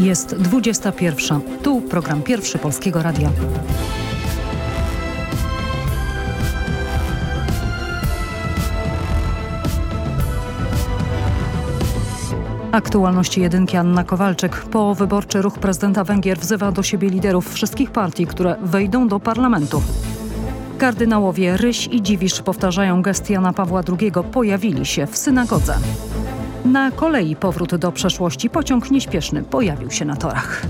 Jest 21. Tu program pierwszy Polskiego Radia. Aktualności jedynki Anna Kowalczyk. Po wyborczy ruch prezydenta Węgier wzywa do siebie liderów wszystkich partii, które wejdą do parlamentu. Kardynałowie Ryś i Dziwisz powtarzają gest Jana Pawła II. Pojawili się w synagodze. Na kolei powrót do przeszłości pociąg nieśpieszny pojawił się na torach.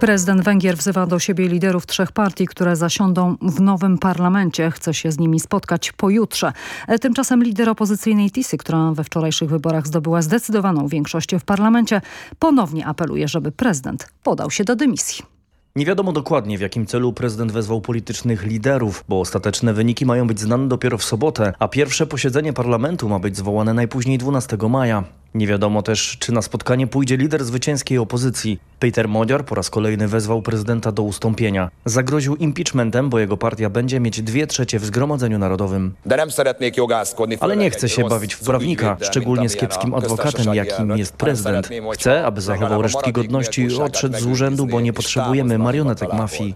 Prezydent Węgier wzywa do siebie liderów trzech partii, które zasiądą w nowym parlamencie. Chce się z nimi spotkać pojutrze. Tymczasem lider opozycyjnej Tisy, która we wczorajszych wyborach zdobyła zdecydowaną większość w parlamencie, ponownie apeluje, żeby prezydent podał się do dymisji. Nie wiadomo dokładnie w jakim celu prezydent wezwał politycznych liderów, bo ostateczne wyniki mają być znane dopiero w sobotę, a pierwsze posiedzenie parlamentu ma być zwołane najpóźniej 12 maja. Nie wiadomo też, czy na spotkanie pójdzie lider zwycięskiej opozycji. Peter Modiar po raz kolejny wezwał prezydenta do ustąpienia. Zagroził impeachmentem, bo jego partia będzie mieć dwie trzecie w Zgromadzeniu Narodowym. Ale nie chce się bawić w prawnika, szczególnie z kiepskim adwokatem, jakim jest prezydent. Chce, aby zachował resztki godności i odszedł z urzędu, bo nie potrzebujemy marionetek mafii.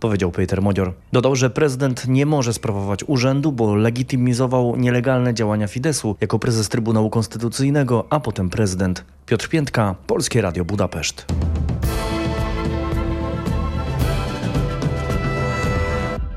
Powiedział Peter Modior. Dodał, że prezydent nie może sprawować urzędu, bo legitymizował nielegalne działania Fidesu jako prezes Trybunału Konstytucyjnego, a potem prezydent. Piotr Piętka, Polskie Radio Budapeszt.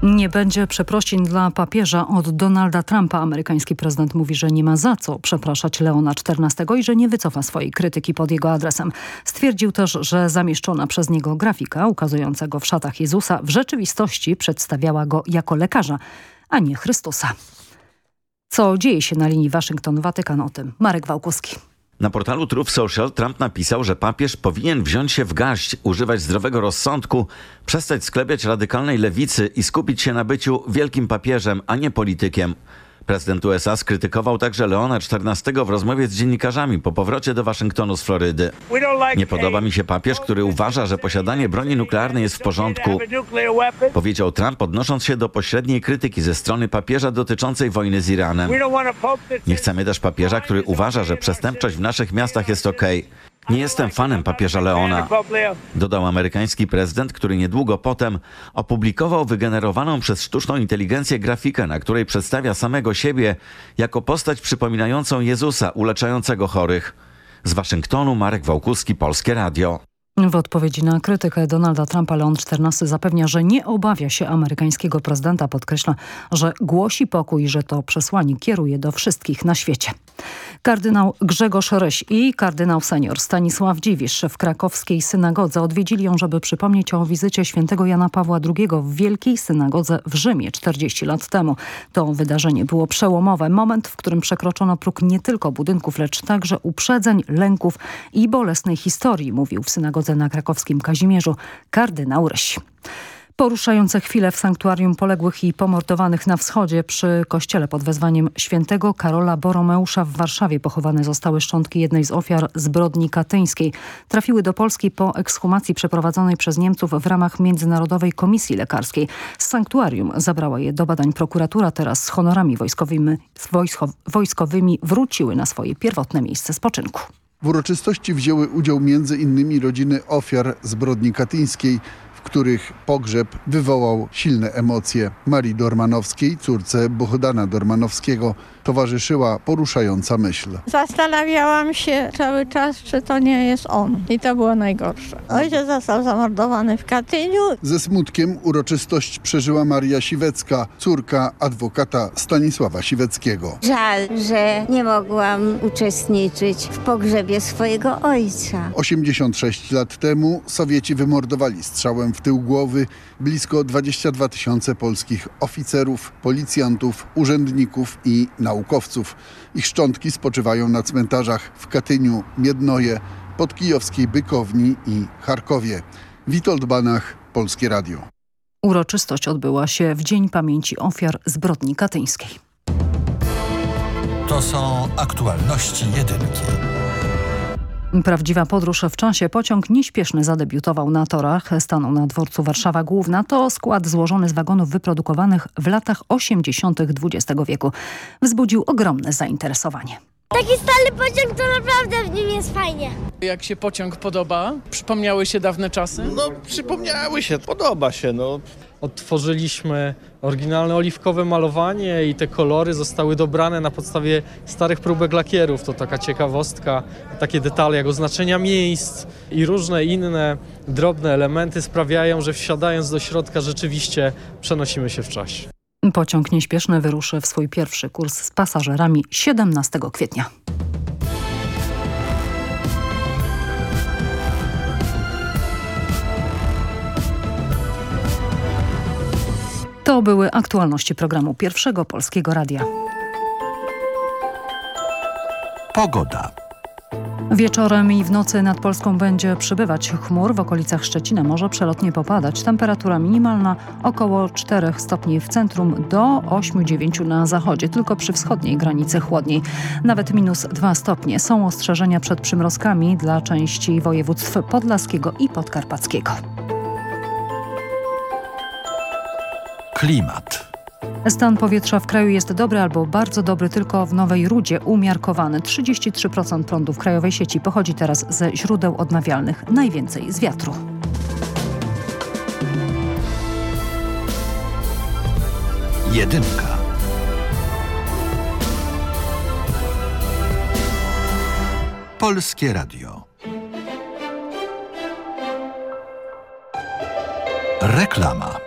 Nie będzie przeprosin dla papieża od Donalda Trumpa. Amerykański prezydent mówi, że nie ma za co przepraszać Leona XIV i że nie wycofa swojej krytyki pod jego adresem. Stwierdził też, że zamieszczona przez niego grafika ukazująca w szatach Jezusa w rzeczywistości przedstawiała go jako lekarza, a nie Chrystusa. Co dzieje się na linii Waszyngton-Watykan o tym? Marek Wałkuski. Na portalu Truth Social Trump napisał, że papież powinien wziąć się w garść, używać zdrowego rozsądku, przestać sklepiać radykalnej lewicy i skupić się na byciu wielkim papieżem, a nie politykiem. Prezydent USA skrytykował także Leona XIV w rozmowie z dziennikarzami po powrocie do Waszyngtonu z Florydy. Nie podoba mi się papież, który uważa, że posiadanie broni nuklearnej jest w porządku. Powiedział Trump, odnosząc się do pośredniej krytyki ze strony papieża dotyczącej wojny z Iranem. Nie chcemy też papieża, który uważa, że przestępczość w naszych miastach jest okej. Okay. Nie jestem fanem papieża Leona, dodał amerykański prezydent, który niedługo potem opublikował wygenerowaną przez sztuczną inteligencję grafikę, na której przedstawia samego siebie jako postać przypominającą Jezusa uleczającego chorych. Z Waszyngtonu Marek Wałkuski, Polskie Radio. W odpowiedzi na krytykę Donalda Trumpa Leon XIV zapewnia, że nie obawia się amerykańskiego prezydenta. Podkreśla, że głosi pokój że to przesłanie kieruje do wszystkich na świecie. Kardynał Grzegorz Ryś i kardynał senior Stanisław Dziwisz w krakowskiej synagodze odwiedzili ją, żeby przypomnieć o wizycie świętego Jana Pawła II w Wielkiej Synagodze w Rzymie 40 lat temu. To wydarzenie było przełomowe. Moment, w którym przekroczono próg nie tylko budynków, lecz także uprzedzeń, lęków i bolesnej historii, mówił w synagodze na krakowskim Kazimierzu kardynał Ryś. Poruszające chwile w sanktuarium poległych i pomordowanych na wschodzie przy kościele pod wezwaniem świętego Karola Boromeusza w Warszawie pochowane zostały szczątki jednej z ofiar zbrodni katyńskiej. Trafiły do Polski po ekshumacji przeprowadzonej przez Niemców w ramach Międzynarodowej Komisji Lekarskiej. Z sanktuarium zabrała je do badań prokuratura. Teraz z honorami wojskowymi, wojskowymi wróciły na swoje pierwotne miejsce spoczynku. W uroczystości wzięły udział m.in. rodziny ofiar zbrodni katyńskiej, których pogrzeb wywołał silne emocje. Marii Dormanowskiej, córce Bohdana Dormanowskiego, towarzyszyła poruszająca myśl. Zastanawiałam się cały czas, czy to nie jest on. I to było najgorsze. Ojciec został zamordowany w Katyniu. Ze smutkiem uroczystość przeżyła Maria Siwecka, córka adwokata Stanisława Siweckiego. Żal, że nie mogłam uczestniczyć w pogrzebie swojego ojca. 86 lat temu Sowieci wymordowali strzałem w tył głowy blisko 22 tysiące polskich oficerów, policjantów, urzędników i naukowców. Ich szczątki spoczywają na cmentarzach w Katyniu, Miednoje, pod kijowskiej Bykowni i Charkowie. Witold Banach, Polskie Radio. Uroczystość odbyła się w Dzień Pamięci Ofiar Zbrodni Katyńskiej. To są aktualności jedynki. Prawdziwa podróż w czasie. Pociąg nieśpieszny zadebiutował na torach. Stanął na dworcu Warszawa Główna. To skład złożony z wagonów wyprodukowanych w latach 80. XX wieku. Wzbudził ogromne zainteresowanie. Taki stary pociąg to naprawdę w nim jest fajnie. Jak się pociąg podoba? Przypomniały się dawne czasy? No, przypomniały się, podoba się, no. Odtworzyliśmy oryginalne oliwkowe malowanie i te kolory zostały dobrane na podstawie starych próbek lakierów. To taka ciekawostka, takie detale jak oznaczenia miejsc i różne inne drobne elementy sprawiają, że wsiadając do środka rzeczywiście przenosimy się w czasie. Pociąg nieśpieszny wyruszy w swój pierwszy kurs z pasażerami 17 kwietnia. To były aktualności programu Pierwszego Polskiego Radia. Pogoda. Wieczorem i w nocy nad Polską będzie przybywać chmur. W okolicach Szczecina może przelotnie popadać. Temperatura minimalna około 4 stopni w centrum do 8-9 na zachodzie. Tylko przy wschodniej granicy chłodniej. Nawet minus 2 stopnie. Są ostrzeżenia przed przymrozkami dla części województw podlaskiego i podkarpackiego. Klimat. Stan powietrza w kraju jest dobry albo bardzo dobry, tylko w Nowej Rudzie umiarkowany. 33% prądu w krajowej sieci pochodzi teraz ze źródeł odnawialnych, najwięcej z wiatru. Jedynka. Polskie Radio. Reklama.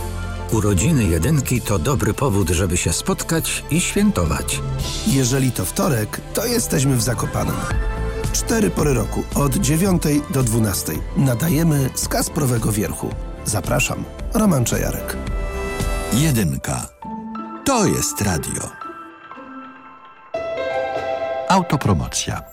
Urodziny jedynki to dobry powód, żeby się spotkać i świętować. Jeżeli to wtorek, to jesteśmy w Zakopanem. Cztery pory roku, od 9 do 12. Nadajemy z Kasprowego Wierchu. Zapraszam, Roman Czajarek. Jedynka. To jest radio. Autopromocja.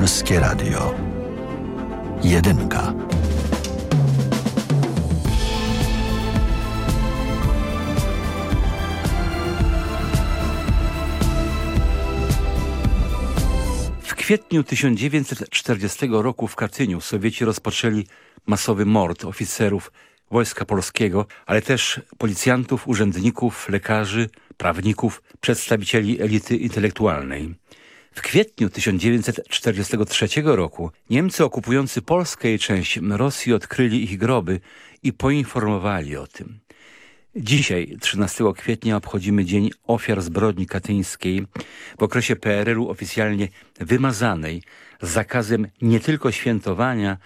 Polskie Radio. Jedynka. W kwietniu 1940 roku w Katyniu Sowieci rozpoczęli masowy mord oficerów Wojska Polskiego, ale też policjantów, urzędników, lekarzy, prawników, przedstawicieli elity intelektualnej. W kwietniu 1943 roku Niemcy okupujący Polskę i część Rosji odkryli ich groby i poinformowali o tym. Dzisiaj, 13 kwietnia, obchodzimy Dzień Ofiar Zbrodni Katyńskiej, w okresie PRL-u oficjalnie wymazanej, z zakazem nie tylko świętowania,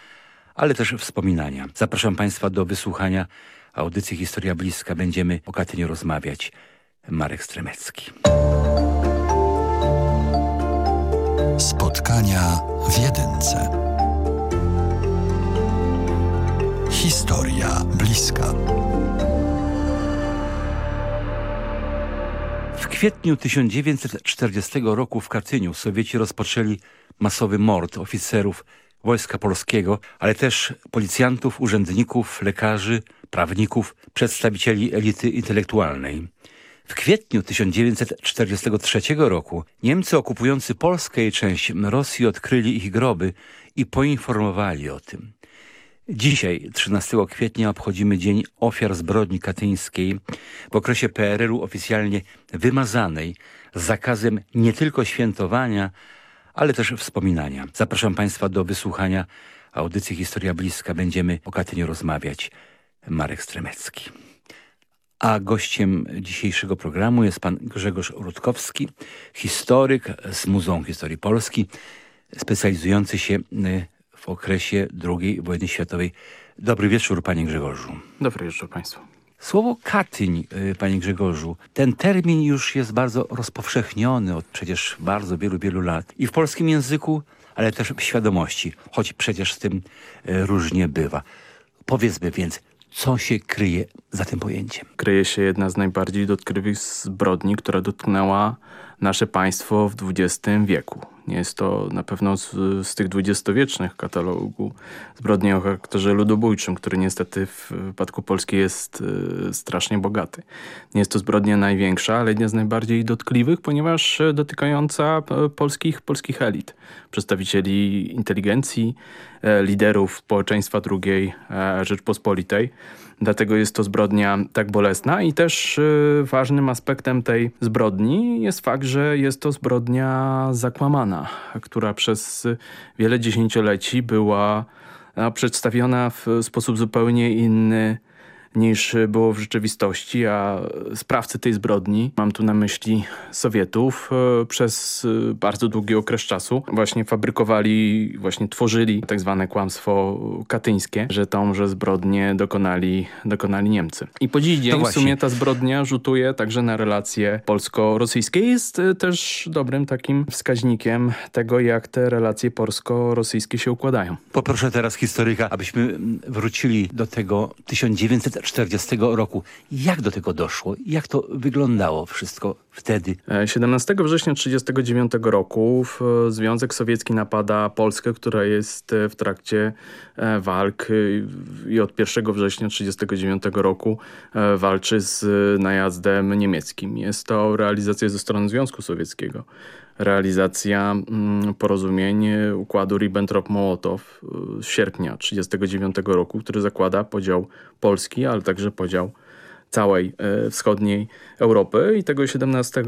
ale też wspominania. Zapraszam Państwa do wysłuchania audycji Historia Bliska. Będziemy o Katyniu rozmawiać. Marek Stremecki. Spotkania w jedynce. Historia bliska. W kwietniu 1940 roku w Katyniu Sowieci rozpoczęli masowy mord oficerów Wojska Polskiego, ale też policjantów, urzędników, lekarzy, prawników, przedstawicieli elity intelektualnej. W kwietniu 1943 roku Niemcy okupujący Polskę i część Rosji odkryli ich groby i poinformowali o tym. Dzisiaj, 13 kwietnia, obchodzimy Dzień Ofiar Zbrodni Katyńskiej, w okresie PRL-u oficjalnie wymazanej, z zakazem nie tylko świętowania, ale też wspominania. Zapraszam Państwa do wysłuchania audycji Historia Bliska. Będziemy o Katyniu rozmawiać. Marek Stremecki. A gościem dzisiejszego programu jest pan Grzegorz Rutkowski, historyk z Muzeum Historii Polski, specjalizujący się w okresie II wojny światowej. Dobry wieczór, panie Grzegorzu. Dobry wieczór państwu. Słowo Katyń, panie Grzegorzu, ten termin już jest bardzo rozpowszechniony od przecież bardzo wielu, wielu lat. I w polskim języku, ale też w świadomości, choć przecież z tym różnie bywa. Powiedzmy więc, co się kryje za tym pojęciem? Kryje się jedna z najbardziej dotkliwych zbrodni, która dotknęła nasze państwo w XX wieku. Nie jest to na pewno z, z tych dwudziestowiecznych katalogu zbrodni o charakterze ludobójczym, który niestety w wypadku Polski jest y, strasznie bogaty. Nie jest to zbrodnia największa, ale jedna z najbardziej dotkliwych, ponieważ dotykająca polskich, polskich elit, przedstawicieli inteligencji, e, liderów społeczeństwa II e, Rzeczpospolitej. Dlatego jest to zbrodnia tak bolesna. I też y, ważnym aspektem tej zbrodni jest fakt, że jest to zbrodnia zakłamana, która przez wiele dziesięcioleci była przedstawiona w sposób zupełnie inny niż było w rzeczywistości, a sprawcy tej zbrodni, mam tu na myśli Sowietów, e, przez e, bardzo długi okres czasu właśnie fabrykowali, właśnie tworzyli tak zwane kłamstwo katyńskie, że tą, że zbrodnię dokonali, dokonali Niemcy. I po dziś dzień w sumie ta zbrodnia rzutuje także na relacje polsko-rosyjskie. Jest e, też dobrym takim wskaźnikiem tego, jak te relacje polsko-rosyjskie się układają. Poproszę teraz historyka, abyśmy wrócili do tego 1900 1940 roku. Jak do tego doszło? Jak to wyglądało wszystko wtedy? 17 września 1939 roku Związek Sowiecki napada Polskę, która jest w trakcie walk i od 1 września 1939 roku walczy z najazdem niemieckim. Jest to realizacja ze strony Związku Sowieckiego realizacja mm, porozumień układu Ribbentrop-Mołotow z sierpnia 1939 roku, który zakłada podział Polski, ale także podział całej e, wschodniej Europy. I tego 17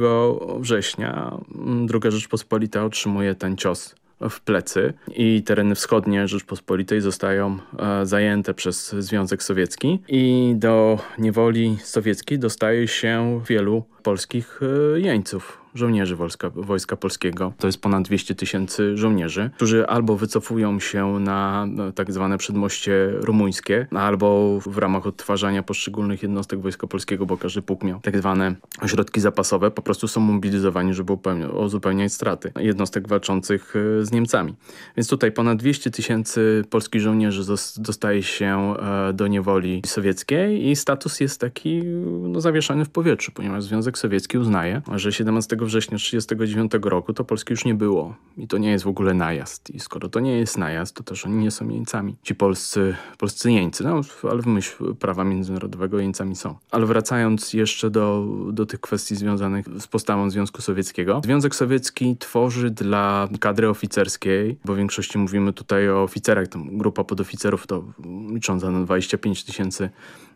września mm, II Rzeczpospolita otrzymuje ten cios w plecy i tereny wschodnie Rzeczpospolitej zostają e, zajęte przez Związek Sowiecki. I do niewoli sowieckiej dostaje się wielu polskich jeńców żołnierzy wojska, wojska Polskiego. To jest ponad 200 tysięcy żołnierzy, którzy albo wycofują się na no, tak zwane przedmoście rumuńskie, albo w ramach odtwarzania poszczególnych jednostek Wojska Polskiego, bo każdy pułk miał tak zwane ośrodki zapasowe, po prostu są mobilizowani, żeby uzupełniać straty jednostek walczących e, z Niemcami. Więc tutaj ponad 200 tysięcy polskich żołnierzy dostaje się e, do niewoli sowieckiej i status jest taki no, zawieszany w powietrzu, ponieważ Związek Sowiecki uznaje, że 17 września 1939 roku to Polski już nie było. I to nie jest w ogóle najazd. I skoro to nie jest najazd, to też oni nie są jeńcami. Ci polscy, polscy jeńcy, no ale w myśl prawa międzynarodowego jeńcami są. Ale wracając jeszcze do, do tych kwestii związanych z postawą Związku Sowieckiego. Związek Sowiecki tworzy dla kadry oficerskiej, bo w większości mówimy tutaj o oficerach, tam grupa podoficerów to licząca na 25 tysięcy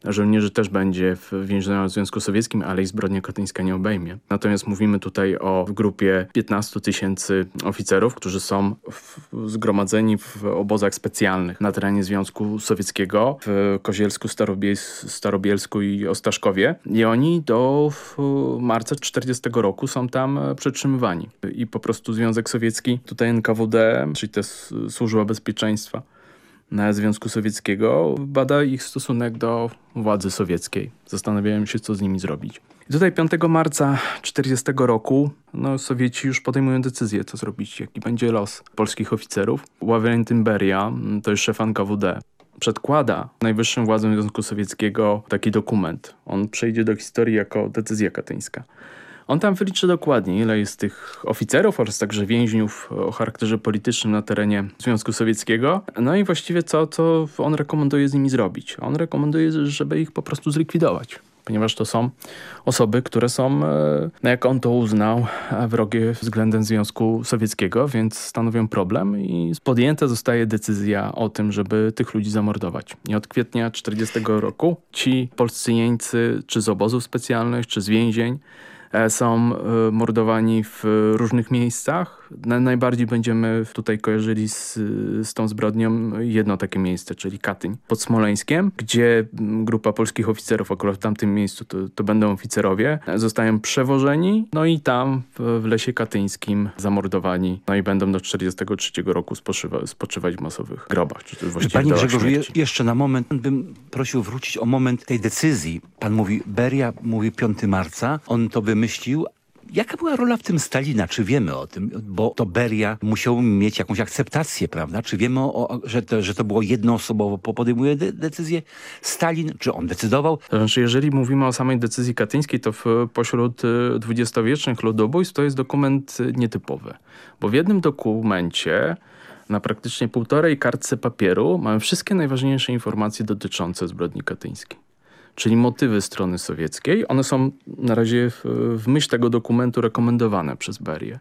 żołnierzy też będzie w Związku Sowieckim, ale i zbrodnia katyńska nie obejmie. Natomiast mówimy tutaj o grupie 15 tysięcy oficerów, którzy są w, zgromadzeni w obozach specjalnych na terenie Związku Sowieckiego w Kozielsku, Starobielsku i Ostaszkowie. I oni do marca 40 roku są tam przetrzymywani. I po prostu Związek Sowiecki, tutaj NKWD, czyli te służba bezpieczeństwa, Związku Sowieckiego bada ich stosunek do władzy sowieckiej. Zastanawiałem się, co z nimi zrobić. I tutaj 5 marca 40 roku no, Sowieci już podejmują decyzję, co zrobić, jaki będzie los polskich oficerów. Ławrentyn Beria, to jest szef NKWD, przedkłada najwyższym władzom Związku Sowieckiego taki dokument. On przejdzie do historii jako decyzja katyńska. On tam wyliczy dokładnie, ile jest tych oficerów oraz także więźniów o charakterze politycznym na terenie Związku Sowieckiego. No i właściwie co, co on rekomenduje z nimi zrobić? On rekomenduje, żeby ich po prostu zlikwidować ponieważ to są osoby, które są, e, no jak on to uznał, wrogie względem Związku Sowieckiego, więc stanowią problem i podjęta zostaje decyzja o tym, żeby tych ludzi zamordować. I od kwietnia 40 roku ci polscy jeńcy, czy z obozów specjalnych, czy z więzień, E, są e, mordowani w różnych miejscach. Najbardziej będziemy tutaj kojarzyli z, z tą zbrodnią jedno takie miejsce, czyli Katyń pod Smoleńskiem, gdzie grupa polskich oficerów, akurat w tamtym miejscu to, to będą oficerowie, zostają przewożeni, no i tam w, w lesie katyńskim zamordowani, no i będą do 43 roku spoczywa, spoczywać w masowych grobach. Czy to Panie Grzegorzu, je, jeszcze na moment bym prosił wrócić o moment tej decyzji. Pan mówi Beria, mówi 5 marca, on to wymyślił. Jaka była rola w tym Stalina? Czy wiemy o tym? Bo to Beria musiał mieć jakąś akceptację, prawda? Czy wiemy, o, że, to, że to było jednoosobowo podejmuje de decyzję Stalin? Czy on decydował? Znaczy, jeżeli mówimy o samej decyzji katyńskiej, to w, pośród y, dwudziestowiecznych ludobójstw to jest dokument y, nietypowy. Bo w jednym dokumencie na praktycznie półtorej kartce papieru mamy wszystkie najważniejsze informacje dotyczące zbrodni katyńskiej czyli motywy strony sowieckiej. One są na razie w, w myśl tego dokumentu rekomendowane przez Berię.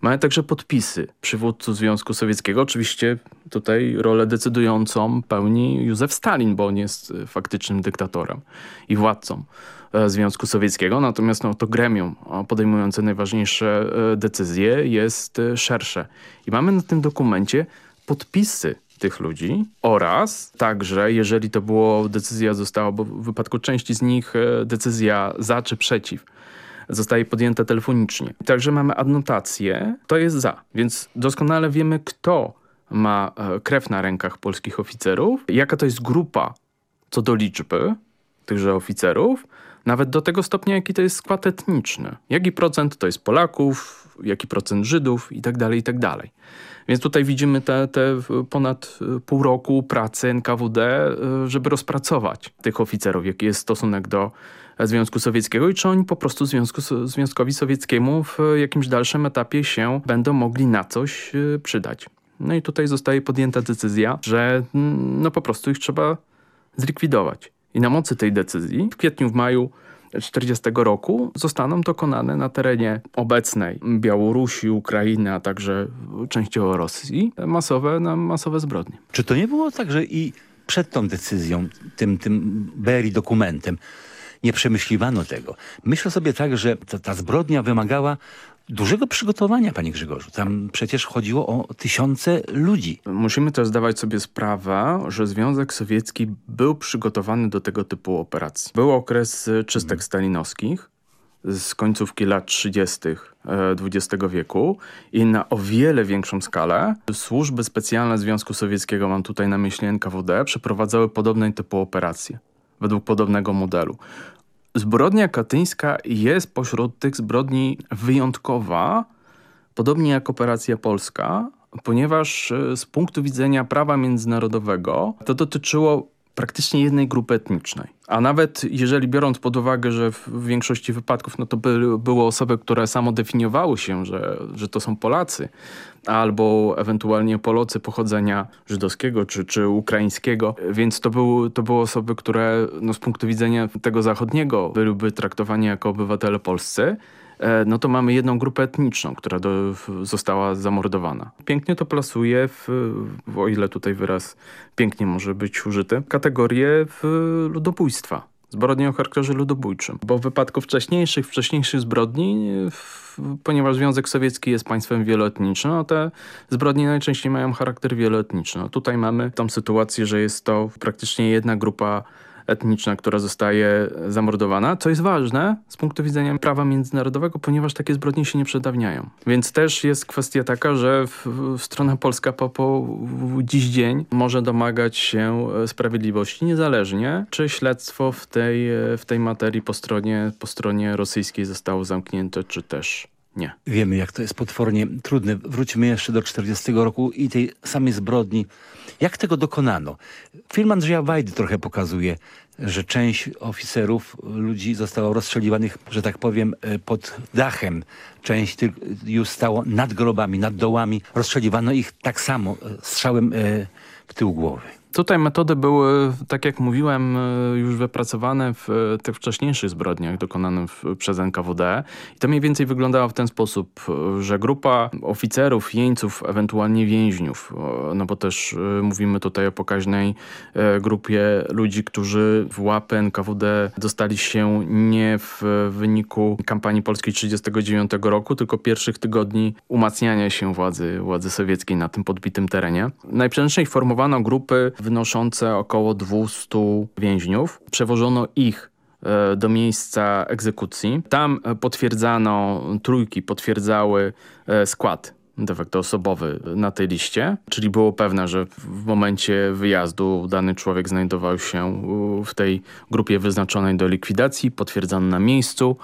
Mamy także podpisy przywódców Związku Sowieckiego. Oczywiście tutaj rolę decydującą pełni Józef Stalin, bo on jest e, faktycznym dyktatorem i władcą e, Związku Sowieckiego. Natomiast no, to gremium podejmujące najważniejsze e, decyzje jest szersze. I mamy na tym dokumencie podpisy tych ludzi oraz także, jeżeli to było, decyzja została, bo w wypadku części z nich e, decyzja za czy przeciw zostaje podjęta telefonicznie. Także mamy adnotację, to jest za, więc doskonale wiemy, kto ma e, krew na rękach polskich oficerów, jaka to jest grupa co do liczby tychże oficerów, nawet do tego stopnia, jaki to jest skład etniczny. Jaki procent to jest Polaków, jaki procent Żydów i tak Więc tutaj widzimy te, te ponad e, pół roku pracy NKWD, e, żeby rozpracować tych oficerów, jaki jest stosunek do Związku Sowieckiego i czy oni po prostu Związku, Związkowi Sowieckiemu w jakimś dalszym etapie się będą mogli na coś e, przydać. No i tutaj zostaje podjęta decyzja, że mm, no po prostu ich trzeba zlikwidować. I na mocy tej decyzji w kwietniu, w maju 1940 roku zostaną dokonane na terenie obecnej Białorusi, Ukrainy, a także częściowo Rosji masowe, masowe zbrodnie. Czy to nie było tak, że i przed tą decyzją, tym, tym BRI dokumentem, nie przemyśliwano tego. Myślę sobie tak, że ta, ta zbrodnia wymagała dużego przygotowania, panie Grzegorzu. Tam przecież chodziło o tysiące ludzi. Musimy też zdawać sobie sprawę, że Związek Sowiecki był przygotowany do tego typu operacji. Był okres czystek mhm. stalinowskich z końcówki lat 30. XX e, wieku i na o wiele większą skalę służby specjalne Związku Sowieckiego, mam tutaj na myśli NKWD, przeprowadzały podobne typu operacje według podobnego modelu. Zbrodnia katyńska jest pośród tych zbrodni wyjątkowa, podobnie jak operacja polska, ponieważ e, z punktu widzenia prawa międzynarodowego to dotyczyło praktycznie jednej grupy etnicznej. A nawet jeżeli biorąc pod uwagę, że w większości wypadków no to by, były osoby, które samo definiowały się, że, że to są Polacy, albo ewentualnie Polacy pochodzenia żydowskiego czy, czy ukraińskiego, więc to, był, to były osoby, które no, z punktu widzenia tego zachodniego byłyby traktowani jako obywatele polscy, no to mamy jedną grupę etniczną, która do, została zamordowana. Pięknie to plasuje, w, w, o ile tutaj wyraz pięknie może być użyty, kategorię ludobójstwa zbrodni o charakterze ludobójczym. Bo w wypadku wcześniejszych, wcześniejszych zbrodni, w, ponieważ Związek Sowiecki jest państwem wieloetnicznym, no te zbrodnie najczęściej mają charakter wieloetniczny. No tutaj mamy tą sytuację, że jest to praktycznie jedna grupa etniczna, która zostaje zamordowana, co jest ważne z punktu widzenia prawa międzynarodowego, ponieważ takie zbrodnie się nie przedawniają. Więc też jest kwestia taka, że w, w strona polska po, po dziś dzień może domagać się e, sprawiedliwości, niezależnie czy śledztwo w tej, e, w tej materii po stronie, po stronie rosyjskiej zostało zamknięte, czy też nie. Wiemy, jak to jest potwornie trudne. Wróćmy jeszcze do 40 roku i tej samej zbrodni. Jak tego dokonano? Film Andrzeja Wajdy trochę pokazuje, że część oficerów, ludzi zostało rozstrzeliwanych, że tak powiem, e, pod dachem. Część już stało nad grobami, nad dołami. Rozstrzeliwano ich tak samo, e, strzałem e, w tył głowy. Tutaj metody były, tak jak mówiłem, e, już wypracowane w e, tych wcześniejszych zbrodniach dokonanych przez NKWD. I to mniej więcej wyglądało w ten sposób, e, że grupa oficerów, jeńców, ewentualnie więźniów, no bo też mówimy tutaj o pokaźnej grupie ludzi, którzy w łapy NKWD dostali się nie w wyniku kampanii polskiej 1939 roku, tylko pierwszych tygodni umacniania się władzy, władzy sowieckiej na tym podbitym terenie. Najprzęczniej formowano grupy wynoszące około 200 więźniów. Przewożono ich e, do miejsca egzekucji. Tam e, potwierdzano, trójki potwierdzały e, skład de facto osobowy na tej liście, czyli było pewne, że w momencie wyjazdu dany człowiek znajdował się w tej grupie wyznaczonej do likwidacji, potwierdzano na miejscu,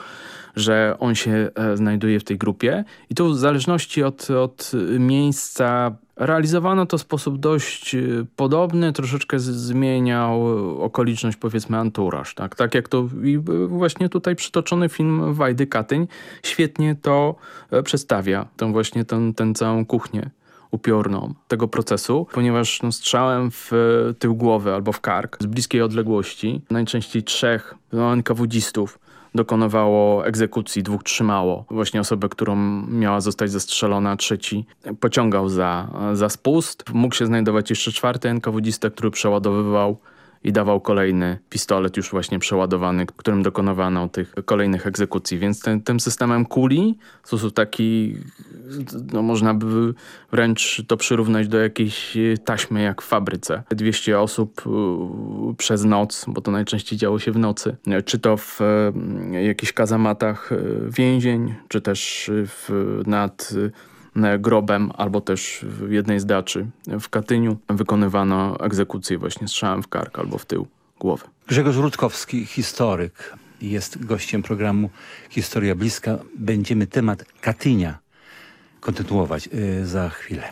że on się znajduje w tej grupie i tu w zależności od, od miejsca Realizowano to w sposób dość y, podobny, troszeczkę zmieniał okoliczność, powiedzmy, anturaż. Tak, tak jak to i właśnie tutaj przytoczony film Wajdy Katyń świetnie to e, przedstawia, tą właśnie ten, ten całą kuchnię upiorną tego procesu, ponieważ no, strzałem w tył głowy albo w kark z bliskiej odległości, najczęściej trzech no, dokonywało egzekucji, dwóch trzymało. Właśnie osobę, którą miała zostać zastrzelona, trzeci pociągał za, za spust. Mógł się znajdować jeszcze czwarty NKWDista, który przeładowywał i dawał kolejny pistolet już właśnie przeładowany, którym dokonywano tych kolejnych egzekucji. Więc ten, tym systemem kuli w sposób taki, no można by wręcz to przyrównać do jakiejś taśmy jak w fabryce. 200 osób y, przez noc, bo to najczęściej działo się w nocy, czy to w y, jakichś kazamatach y, więzień, czy też w, nad grobem, albo też w jednej z daczy w Katyniu wykonywano egzekucję właśnie strzałem w kark albo w tył głowy. Grzegorz Rutkowski, historyk, jest gościem programu Historia Bliska. Będziemy temat Katynia kontynuować yy, za chwilę.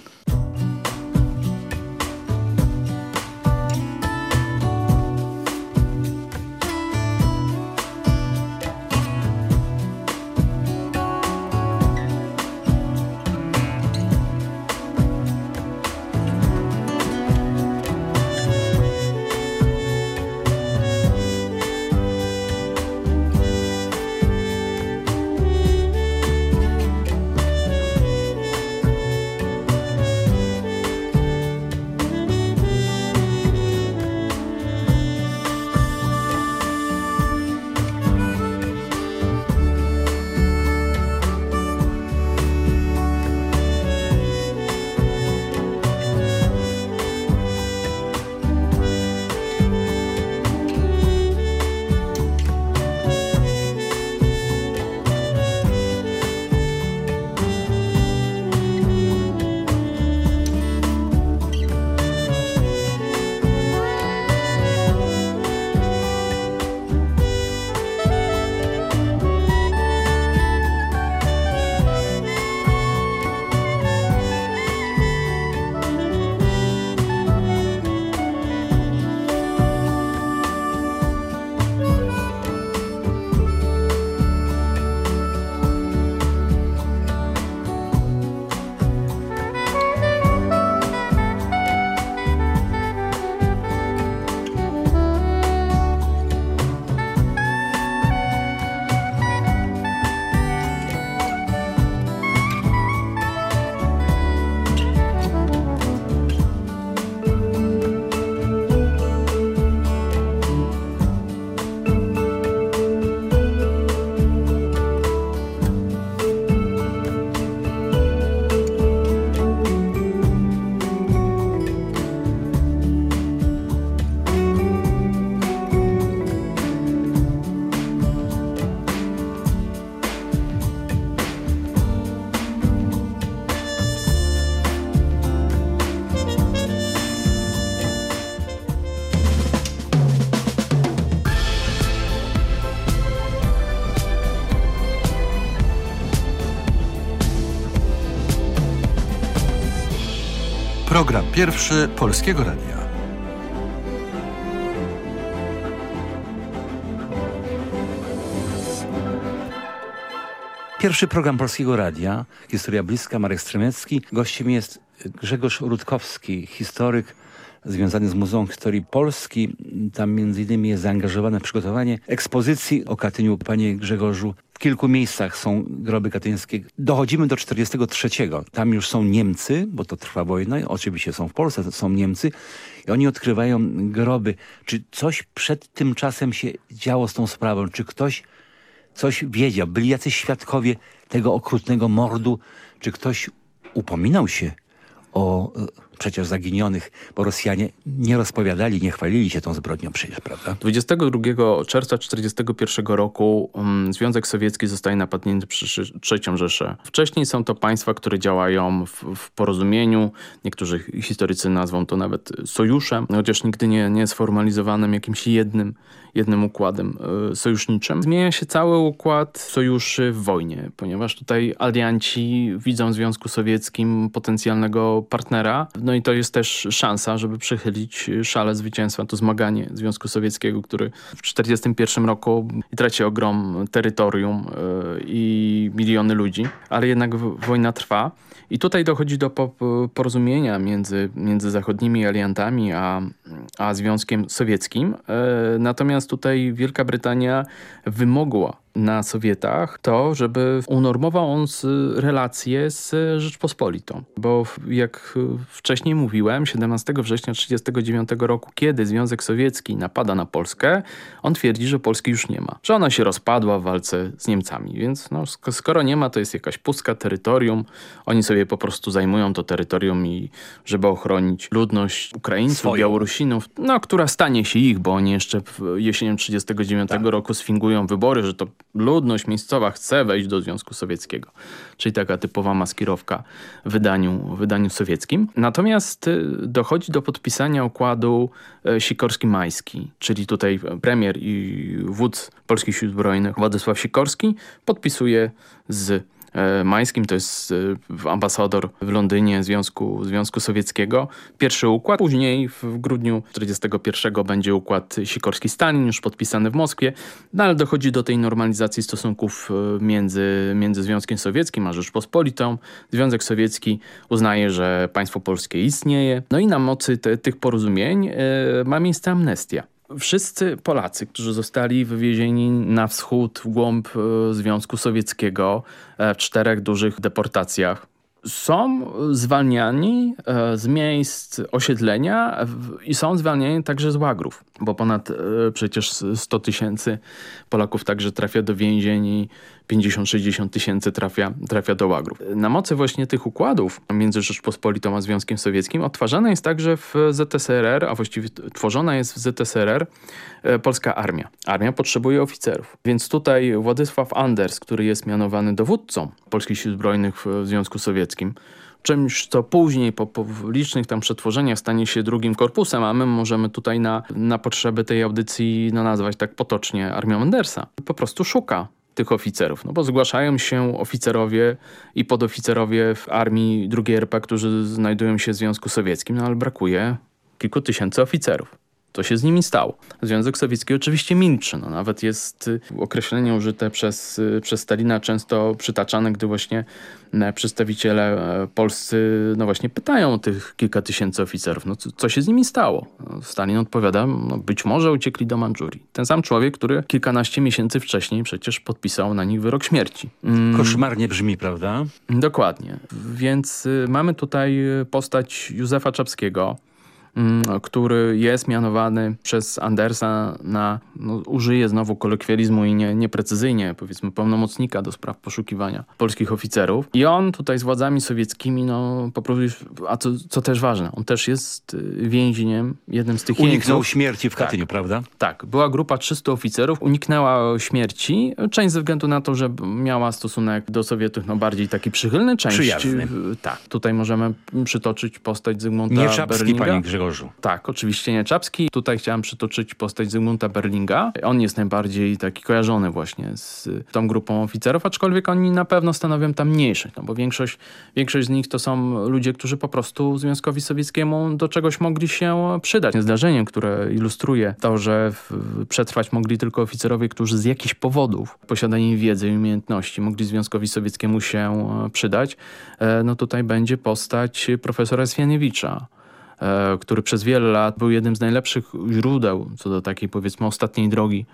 Program pierwszy Polskiego Radia. Pierwszy program Polskiego Radia, Historia Bliska, Marek Stremecki. Gościem jest Grzegorz Rutkowski, historyk związany z Muzeum Historii Polski. Tam między innymi jest zaangażowane w przygotowanie ekspozycji o Katyniu. Panie Grzegorzu, kilku miejscach są groby katyńskie. Dochodzimy do 43. Tam już są Niemcy, bo to trwa wojna. Oczywiście są w Polsce, są Niemcy. I oni odkrywają groby. Czy coś przed tym czasem się działo z tą sprawą? Czy ktoś coś wiedział? Byli jacyś świadkowie tego okrutnego mordu? Czy ktoś upominał się o przecież zaginionych, bo Rosjanie nie rozpowiadali, nie chwalili się tą zbrodnią przecież, prawda? 22 czerwca 1941 roku um, Związek Sowiecki zostaje napadnięty przez III Rzeszę. Wcześniej są to państwa, które działają w, w porozumieniu. Niektórzy historycy nazwą to nawet sojuszem, chociaż nigdy nie, nie sformalizowanym jakimś jednym, jednym układem y, sojuszniczym. Zmienia się cały układ sojuszy w wojnie, ponieważ tutaj alianci widzą w Związku Sowieckim potencjalnego partnera, no i to jest też szansa, żeby przychylić szale zwycięstwa, to zmaganie Związku Sowieckiego, który w 1941 roku traci ogrom terytorium yy, i miliony ludzi, ale jednak wojna trwa. I tutaj dochodzi do porozumienia między, między zachodnimi aliantami a, a Związkiem Sowieckim. Natomiast tutaj Wielka Brytania wymogła na Sowietach to, żeby unormował on relacje z Rzeczpospolitą. Bo jak wcześniej mówiłem, 17 września 1939 roku, kiedy Związek Sowiecki napada na Polskę, on twierdzi, że Polski już nie ma. Że ona się rozpadła w walce z Niemcami. Więc no, skoro nie ma, to jest jakaś pustka terytorium. Oni sobie po prostu zajmują to terytorium i żeby ochronić ludność Ukraińców, Swoją. Białorusinów, no, która stanie się ich, bo oni jeszcze jesienią 1939 tak. roku sfingują wybory, że to ludność miejscowa chce wejść do Związku Sowieckiego. Czyli taka typowa maskirowka w wydaniu, wydaniu sowieckim. Natomiast y, dochodzi do podpisania układu y, Sikorski-Majski, czyli tutaj premier i wódz polskich sił zbrojnych Władysław Sikorski podpisuje z E, Majskim, to jest e, ambasador w Londynie Związku, Związku Sowieckiego. Pierwszy układ, później w grudniu 1941 będzie układ Sikorski-Stalin, już podpisany w Moskwie, no ale dochodzi do tej normalizacji stosunków e, między, między Związkiem Sowieckim a Rzeczpospolitą. Związek Sowiecki uznaje, że państwo polskie istnieje, no i na mocy te, tych porozumień ma miejsce amnestia wszyscy Polacy, którzy zostali wywiezieni na wschód, w głąb e, Związku Sowieckiego e, w czterech dużych deportacjach, są zwalniani e, z miejsc osiedlenia i są zwalniani także z łagrów, bo ponad przecież 100 tysięcy Polaków także trafia do więzień 50-60 tysięcy trafia, trafia do łagrów. Na mocy właśnie tych układów między Rzeczpospolitą a Związkiem Sowieckim odtwarzana jest także w ZSRR, a właściwie tworzona jest w ZSRR e, polska armia. Armia potrzebuje oficerów. Więc tutaj Władysław Anders, który jest mianowany dowódcą Polskich Sił Zbrojnych w Związku Sowieckim, czymś, co później po, po, licznych tam przetworzeniach stanie się drugim korpusem, a my możemy tutaj na, na potrzeby tej audycji no, nazwać tak potocznie armią Andersa. Po prostu szuka tych oficerów. No bo zgłaszają się oficerowie i podoficerowie w armii II RP, którzy znajdują się w Związku Sowieckim, no ale brakuje kilku tysięcy oficerów. Co się z nimi stało? Związek Sowiecki oczywiście milczy. No, nawet jest y, określenie użyte przez, y, przez Stalina często przytaczane, gdy właśnie e, przedstawiciele e, polscy no właśnie pytają o tych kilka tysięcy oficerów. No, co, co się z nimi stało? No, Stalin odpowiada, no, być może uciekli do Mandżurii. Ten sam człowiek, który kilkanaście miesięcy wcześniej przecież podpisał na nich wyrok śmierci. Mm. Koszmarnie brzmi, prawda? Dokładnie. Więc y, mamy tutaj postać Józefa Czapskiego, który jest mianowany przez Andersa na, no, użyję znowu kolokwializmu i nie, nieprecyzyjnie, powiedzmy pełnomocnika do spraw poszukiwania polskich oficerów. I on tutaj z władzami sowieckimi, no po prostu, a co, co też ważne, on też jest y, więźniem, jednym z tych Uniknął jeńców. śmierci w Katyniu, tak, prawda? Tak, była grupa 300 oficerów, uniknęła śmierci, część ze względu na to, że miała stosunek do Sowietów no bardziej taki przychylny, część... Przyjazny. Tak, tutaj możemy przytoczyć postać Zygmunta Nie Czapski, Berlinga. Grzegorz Tak, oczywiście nie Czapski. Tutaj chciałem przytoczyć postać Zygmunta Berlinga. On jest najbardziej taki kojarzony właśnie z tą grupą oficerów, aczkolwiek oni na pewno stanowią tam mniejszość, no bo większość, większość z nich to są ludzie, którzy po prostu Związkowi Sowieckiemu do czegoś mogli się przydać. Zdarzeniem, które ilustruje to, że przetrwać mogli tylko oficerowie, którzy z jakichś powodów, posiadanie wiedzy i umiejętności mogli Związkowi Sowieckiemu się przydać, e, no tutaj będzie postać profesora Swianiewicza, e, który przez wiele lat był jednym z najlepszych źródeł co do takiej powiedzmy ostatniej drogi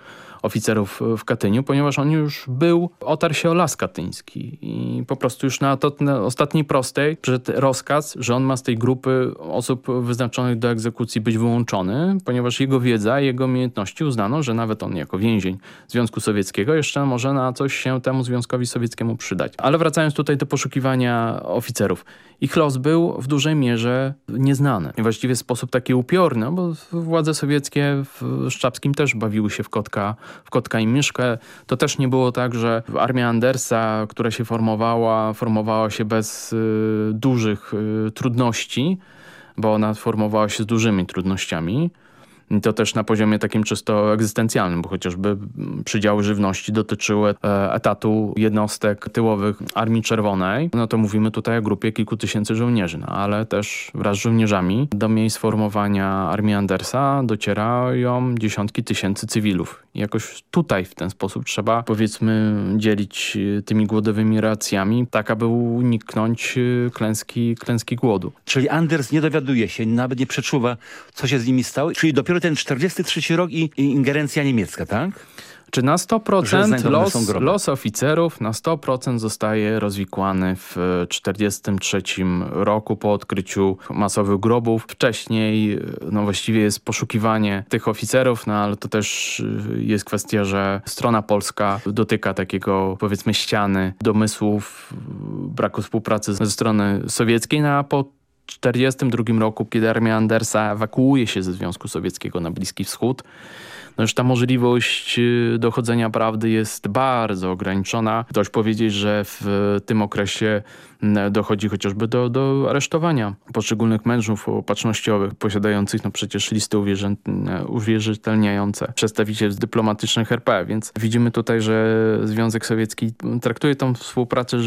oficerów w Katyniu, ponieważ on już był, otarł się o las katyński i po prostu już na, to, na ostatniej prostej przyszedł rozkaz, że on ma z tej grupy osób wyznaczonych do egzekucji być wyłączony, ponieważ jego wiedza, jego umiejętności uznano, że nawet on jako więzień Związku Sowieckiego jeszcze może na coś się temu Związkowi Sowieckiemu przydać. Ale wracając tutaj do poszukiwania oficerów. Ich los był w dużej mierze nieznany. I właściwie w sposób taki upiorny, bo władze sowieckie w Szczapskim też bawiły się w kotka w Kotka i Myszkę. To też nie było tak, że armia Andersa, która się formowała, formowała się bez y, dużych y, trudności, bo ona formowała się z dużymi trudnościami. I to też na poziomie takim czysto egzystencjalnym, bo chociażby przydziały żywności dotyczyły e, etatu jednostek tyłowych Armii Czerwonej, no to mówimy tutaj o grupie kilku tysięcy żołnierzy, no ale też wraz z żołnierzami do miejsc formowania Armii Andersa docierają dziesiątki tysięcy cywilów. I jakoś tutaj w ten sposób trzeba powiedzmy dzielić tymi głodowymi racjami, tak aby uniknąć e, klęski, klęski głodu. Czyli Anders nie dowiaduje się, nawet nie przeczuwa, co się z nimi stało, czyli dopiero ten 43 rok i, i ingerencja niemiecka, tak? Czy na 100% los, los oficerów na 100% zostaje rozwikłany w 1943 roku po odkryciu masowych grobów. Wcześniej no właściwie jest poszukiwanie tych oficerów, no ale to też jest kwestia, że strona polska dotyka takiego powiedzmy ściany domysłów braku współpracy ze strony sowieckiej, no a po 1942 roku, kiedy armia Andersa ewakuuje się ze Związku Sowieckiego na Bliski Wschód, no już ta możliwość y, dochodzenia prawdy jest bardzo ograniczona. Ktoś powiedzieć, że w tym okresie dochodzi chociażby do, do aresztowania poszczególnych mężów opatrznościowych posiadających no przecież listy uwierzytelniające przedstawiciel dyplomatycznych RP, więc widzimy tutaj, że Związek Sowiecki traktuje tą współpracę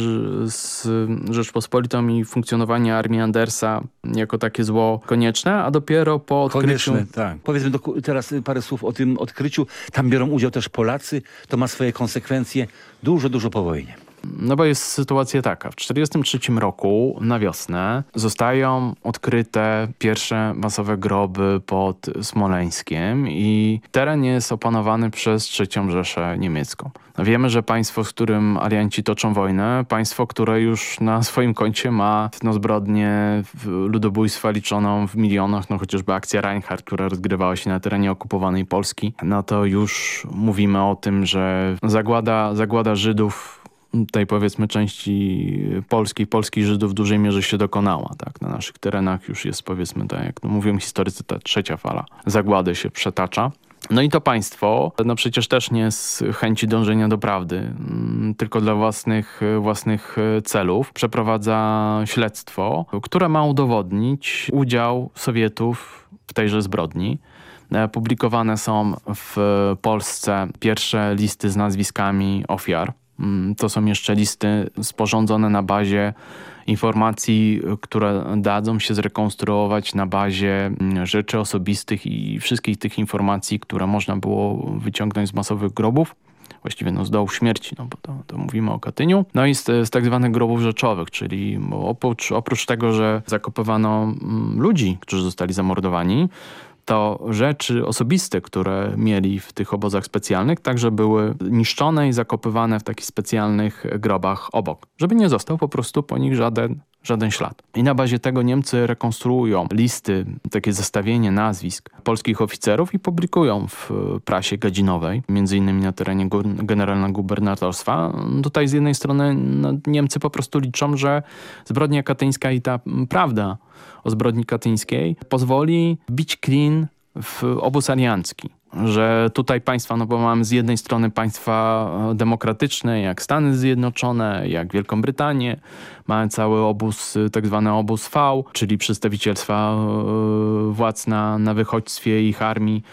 z Rzeczpospolitą i funkcjonowanie armii Andersa jako takie zło konieczne, a dopiero po odkryciu... Konieczne, tak. Powiedzmy teraz parę słów o tym odkryciu. Tam biorą udział też Polacy. To ma swoje konsekwencje dużo, dużo po wojnie. No bo jest sytuacja taka. W 1943 roku na wiosnę zostają odkryte pierwsze masowe groby pod Smoleńskiem i teren jest opanowany przez III Rzeszę Niemiecką. No wiemy, że państwo, z którym alianci toczą wojnę, państwo, które już na swoim koncie ma no, zbrodnie ludobójstwa liczoną w milionach, no chociażby akcja Reinhardt, która rozgrywała się na terenie okupowanej Polski, no to już mówimy o tym, że zagłada, zagłada Żydów tej powiedzmy części polskiej, polskich Żydów w dużej mierze się dokonała. Tak? Na naszych terenach już jest powiedzmy, tak jak no mówią historycy, ta trzecia fala zagłady się przetacza. No i to państwo, no przecież też nie z chęci dążenia do prawdy, mm, tylko dla własnych, własnych celów, przeprowadza śledztwo, które ma udowodnić udział Sowietów w tejże zbrodni. E, publikowane są w Polsce pierwsze listy z nazwiskami ofiar. Mm, to są jeszcze listy sporządzone na bazie informacji, które dadzą się zrekonstruować na bazie mm, rzeczy osobistych i wszystkich tych informacji, które można było wyciągnąć z masowych grobów właściwie no, z dołów śmierci, no bo to, to mówimy o Katyniu. No i z, z tak zwanych grobów rzeczowych, czyli oprócz, oprócz tego, że zakopywano mm, ludzi, którzy zostali zamordowani, to rzeczy osobiste, które mieli w tych obozach specjalnych, także były niszczone i zakopywane w takich specjalnych grobach obok, żeby nie został po prostu po nich żaden żaden ślad. I na bazie tego Niemcy rekonstruują listy, takie zestawienie nazwisk polskich oficerów i publikują w prasie gadzinowej, między innymi na terenie generalnego gubernatorstwa. Tutaj z jednej strony no, Niemcy po prostu liczą, że zbrodnia katyńska i ta prawda o zbrodni katyńskiej pozwoli bić klin w obóz aliancki że tutaj państwa, no bo mamy z jednej strony państwa e, demokratyczne, jak Stany Zjednoczone, jak Wielką Brytanię, mamy cały obóz, tak zwany obóz V, czyli przedstawicielstwa władz na, na wychodźstwie ich armii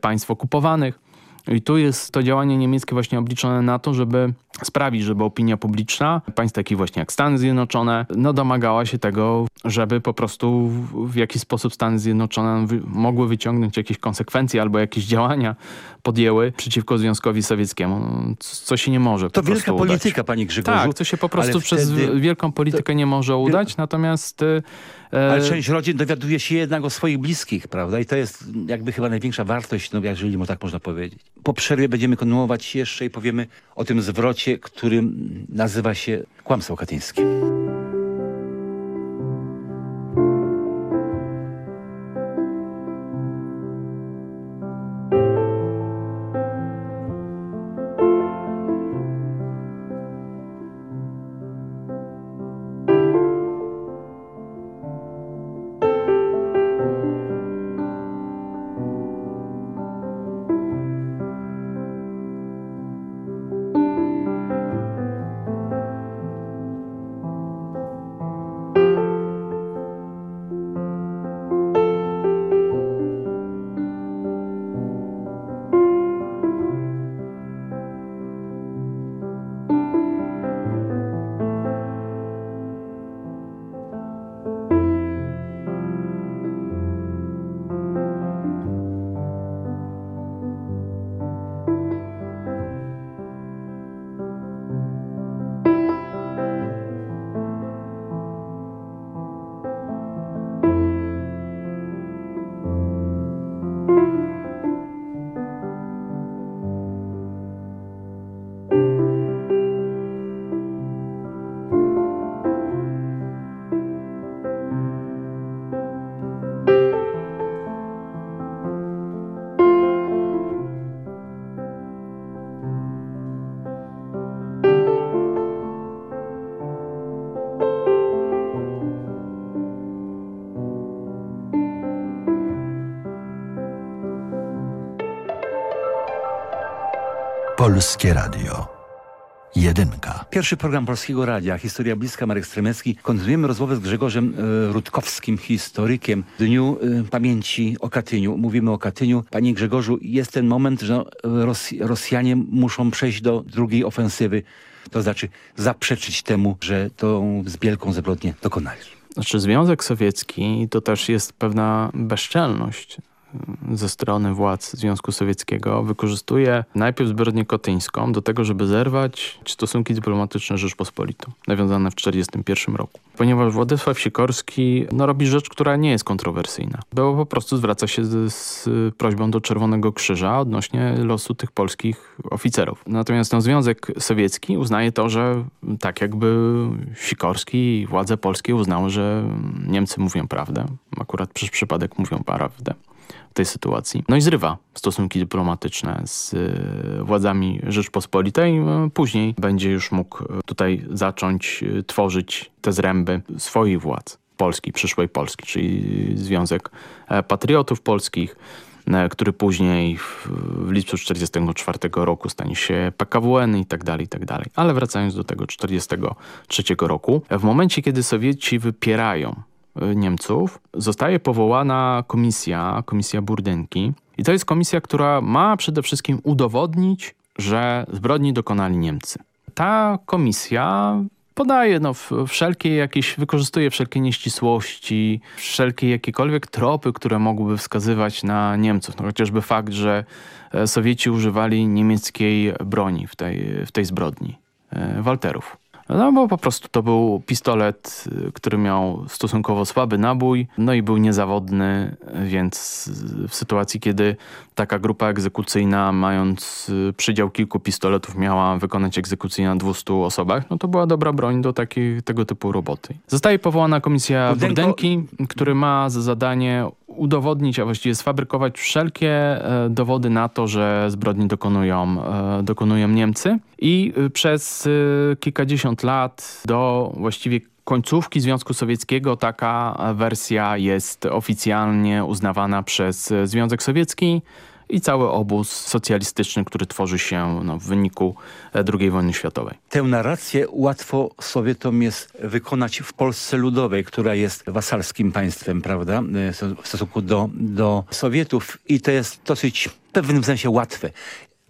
państw okupowanych. I tu jest to działanie niemieckie właśnie obliczone na to, żeby sprawić, żeby opinia publiczna, państw takich właśnie jak Stany Zjednoczone, no domagała się tego, żeby po prostu w jakiś sposób Stany Zjednoczone mogły wyciągnąć jakieś konsekwencje albo jakieś działania podjęły przeciwko Związkowi Sowieckiemu, no, co się nie może To wielka udać. polityka, pani Grzegorzu. Tak, to się po prostu przez wtedy... wielką politykę nie może udać, natomiast... E, Ale część rodzin dowiaduje się jednak o swoich bliskich, prawda? I to jest jakby chyba największa wartość, no jeżeli tak można powiedzieć. Po przerwie będziemy kontynuować jeszcze i powiemy o tym zwrocie, który nazywa się kłamstwo katyńskie. Polskie Radio. Jedynka. Pierwszy program Polskiego Radia, Historia Bliska, Marek Stremecki. Kontynuujemy rozmowę z Grzegorzem e, Rutkowskim, historykiem Dniu e, Pamięci o Katyniu. Mówimy o Katyniu. Panie Grzegorzu, jest ten moment, że Ros Rosjanie muszą przejść do drugiej ofensywy. To znaczy zaprzeczyć temu, że tą zbielką zbrodnię dokonali. Znaczy Związek Sowiecki to też jest pewna bezczelność ze strony władz Związku Sowieckiego wykorzystuje najpierw zbrodnię kotyńską do tego, żeby zerwać stosunki dyplomatyczne Rzeczpospolitą, nawiązane w 1941 roku. Ponieważ Władysław Sikorski no, robi rzecz, która nie jest kontrowersyjna, bo po prostu zwraca się z, z prośbą do Czerwonego Krzyża odnośnie losu tych polskich oficerów. Natomiast no, Związek Sowiecki uznaje to, że tak jakby Sikorski i władze polskie uznały, że Niemcy mówią prawdę. Akurat przez przypadek mówią prawdę tej sytuacji. No i zrywa stosunki dyplomatyczne z e, władzami Rzeczpospolitej. E, później będzie już mógł e, tutaj zacząć tworzyć te zręby swoich władz. Polski, przyszłej Polski, czyli Związek Patriotów Polskich, który później w, lipcu 1944 roku stanie się PKWN i tak dalej, i tak dalej. Ale wracając do tego 1943 roku, w momencie, kiedy Sowieci wypierają Niemców zostaje powołana komisja, komisja Burdynki. I to jest komisja, która ma przede wszystkim udowodnić, że zbrodni dokonali Niemcy. Ta komisja podaje no, wszelkie jakieś, wykorzystuje wszelkie nieścisłości, wszelkie jakiekolwiek tropy, które mogłyby wskazywać na Niemców. No, chociażby fakt, że e, Sowieci używali niemieckiej broni w tej, w tej zbrodni, e, Walterów. No bo po prostu to był pistolet, y, który miał stosunkowo słaby nabój, no i był niezawodny, więc w sytuacji, kiedy taka grupa egzekucyjna, mając y, przydział kilku pistoletów, miała wykonać egzekucję na 200 osobach, no to była dobra broń do takiej, tego typu roboty. Zostaje powołana komisja Burdenko... Burdenki, który ma za zadanie udowodnić, a właściwie sfabrykować wszelkie e, dowody na to, że zbrodni dokonują, e, dokonują Niemcy. I y, przez kilkadziesiąt lat do właściwie końcówki Związku Sowieckiego taka wersja jest oficjalnie uznawana przez Związek Sowiecki i cały obóz socjalistyczny, który tworzy się no, w wyniku II wojny światowej. Tę narrację łatwo Sowietom jest wykonać w Polsce Ludowej, która jest wasalskim państwem, prawda, w stosunku do, do Sowietów i to jest dosyć w pewnym sensie łatwe.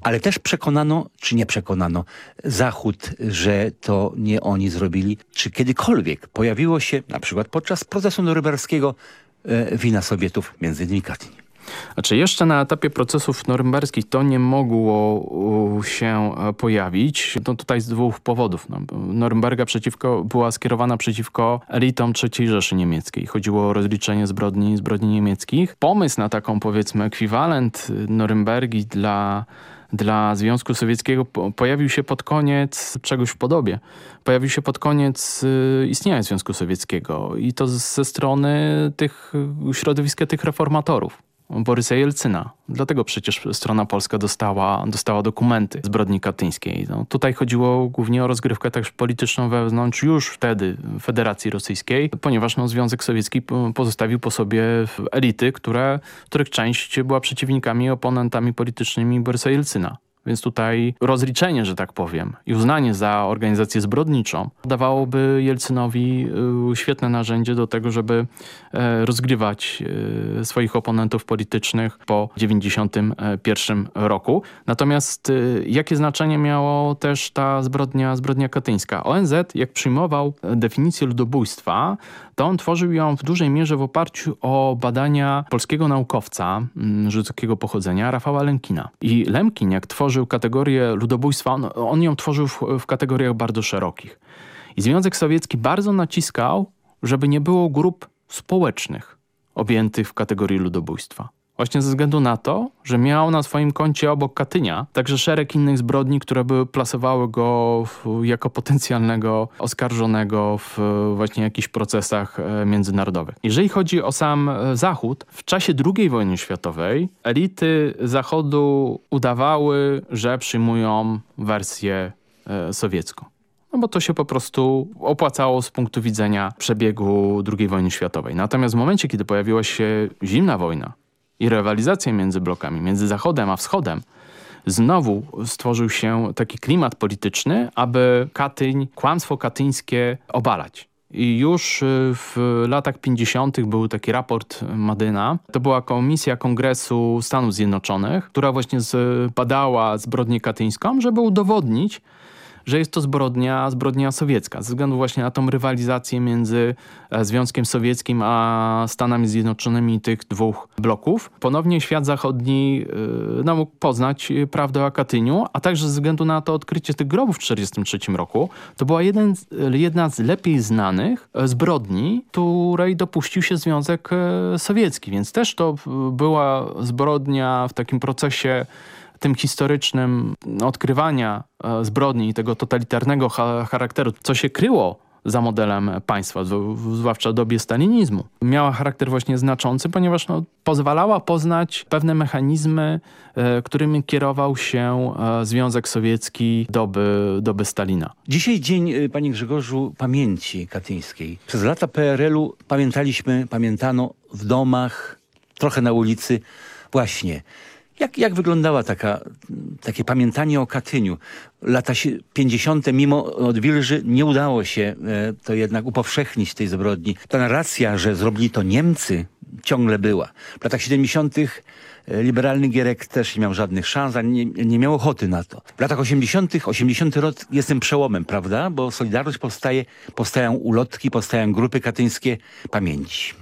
Ale też przekonano, czy nie przekonano, Zachód, że to nie oni zrobili. Czy kiedykolwiek pojawiło się, na przykład podczas procesu norymberskiego, e, wina Sowietów, między innymi Katyń? Znaczy jeszcze na etapie procesów norymberskich to nie mogło się e, pojawić. No tutaj z dwóch powodów. No, Norymberga przeciwko, była skierowana przeciwko elitom III Rzeszy Niemieckiej. Chodziło o rozliczenie zbrodni, zbrodni niemieckich. Pomysł na taką powiedzmy ekwiwalent Norymbergi dla dla Związku Sowieckiego pojawił się pod koniec czegoś w podobie. Pojawił się pod koniec y, istnienia Związku Sowieckiego i to ze strony tych środowiska tych reformatorów. Borysa Jelcyna. Dlatego przecież strona polska dostała, dostała dokumenty zbrodni katyńskiej. No, tutaj chodziło głównie o rozgrywkę też polityczną wewnątrz już wtedy Federacji Rosyjskiej, ponieważ no, Związek Sowiecki pozostawił po sobie elity, które, których część była przeciwnikami oponentami politycznymi Borysa Jelcyna. Więc tutaj rozliczenie, że tak powiem, i uznanie za organizację zbrodniczą dawałoby Jelcynowi y, świetne narzędzie do tego, żeby e, rozgrywać e, swoich oponentów politycznych po 1991 roku. Natomiast y, jakie znaczenie miało też ta zbrodnia, zbrodnia katyńska? ONZ, jak przyjmował definicję ludobójstwa, on tworzył ją w dużej mierze w oparciu o badania polskiego naukowca mm, żydowskiego pochodzenia, Rafała Lemkina. I Lemkin, jak tworzył kategorię ludobójstwa, on, on ją tworzył w, w kategoriach bardzo szerokich. I Związek Sowiecki bardzo naciskał, żeby nie było grup społecznych objętych w kategorii ludobójstwa. Właśnie ze względu na to, że miał na swoim koncie obok Katynia także szereg innych zbrodni, które by plasowały go w, jako potencjalnego oskarżonego w właśnie jakichś procesach e, międzynarodowych. Jeżeli chodzi o sam e, Zachód, w czasie II wojny światowej elity Zachodu udawały, że przyjmują wersję e, sowiecką. No bo to się po prostu opłacało z punktu widzenia przebiegu II wojny światowej. Natomiast w momencie, kiedy pojawiła się zimna wojna, i rywalizację między blokami, między Zachodem a Wschodem, znowu stworzył się taki klimat polityczny, aby Katyń, kłamstwo katyńskie obalać. I już y, w latach 50. był taki raport Madyna. To była komisja Kongresu Stanów Zjednoczonych, która właśnie zbadała zbrodnię katyńską, żeby udowodnić, że jest to zbrodnia, zbrodnia sowiecka, ze względu właśnie na tą rywalizację między e, Związkiem Sowieckim a Stanami Zjednoczonymi tych dwóch bloków. Ponownie świat zachodni e, no, mógł poznać prawdę o Katyniu, a także ze względu na to odkrycie tych grobów w 1943 roku, to była jeden, jedna z lepiej znanych e, zbrodni, której dopuścił się Związek Sowiecki, więc też to była zbrodnia w takim procesie tym historycznym odkrywania e, zbrodni i tego totalitarnego charakteru, co się kryło za modelem państwa, zwłaszcza w dobie stalinizmu. Miała charakter właśnie znaczący, ponieważ no, pozwalała poznać pewne mechanizmy, e, którymi kierował się e, Związek Sowiecki doby, doby Stalina. Dzisiaj dzień, e, panie Grzegorzu, pamięci katyńskiej. Przez lata PRL-u pamiętaliśmy, pamiętano w domach, trochę na ulicy, właśnie jak, jak wyglądała taka, takie pamiętanie o Katyniu? Lata 50. mimo odwilży nie udało się e, to jednak upowszechnić tej zbrodni. Ta narracja, że zrobili to Niemcy ciągle była. W latach 70. E, liberalny Gierek też nie miał żadnych szans, nie, nie miał ochoty na to. W latach 80., 80. rok jest tym przełomem, prawda? Bo Solidarność powstaje, powstają ulotki, powstają grupy katyńskie pamięci.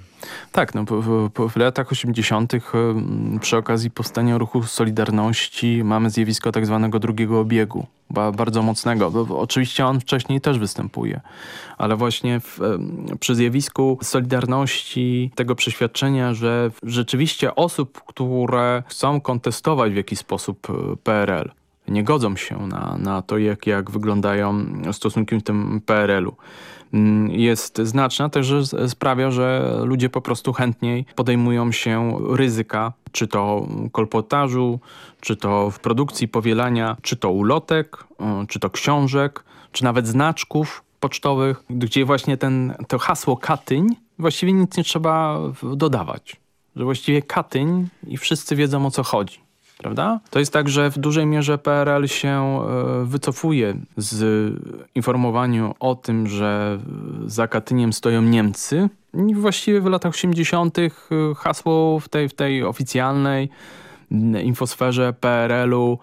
Tak, no, w, w, latach 80. przy okazji powstania ruchu Solidarności mamy zjawisko tak zwanego drugiego obiegu, bardzo mocnego. Oczywiście on wcześniej też występuje, ale właśnie w, przy zjawisku Solidarności tego przeświadczenia, że rzeczywiście osób, które chcą kontestować w jakiś sposób e, PRL, nie godzą się na, na to, jak, jak wyglądają stosunki w tym PRL-u jest znaczna, także sprawia, że ludzie po prostu chętniej podejmują się ryzyka, czy to kolportażu, czy to w produkcji powielania, czy to ulotek, czy to książek, czy nawet znaczków, pocztowych, gdzie właśnie ten, to hasło Katyń właściwie nic nie trzeba dodawać. Że właściwie Katyń i wszyscy wiedzą o co chodzi. Prawda? To jest tak, że w dużej mierze PRL się e, wycofuje z informowaniu o tym, że za Katyniem stoją Niemcy. I właściwie w latach 80. E, hasło w tej, w tej oficjalnej infosferze PRL-u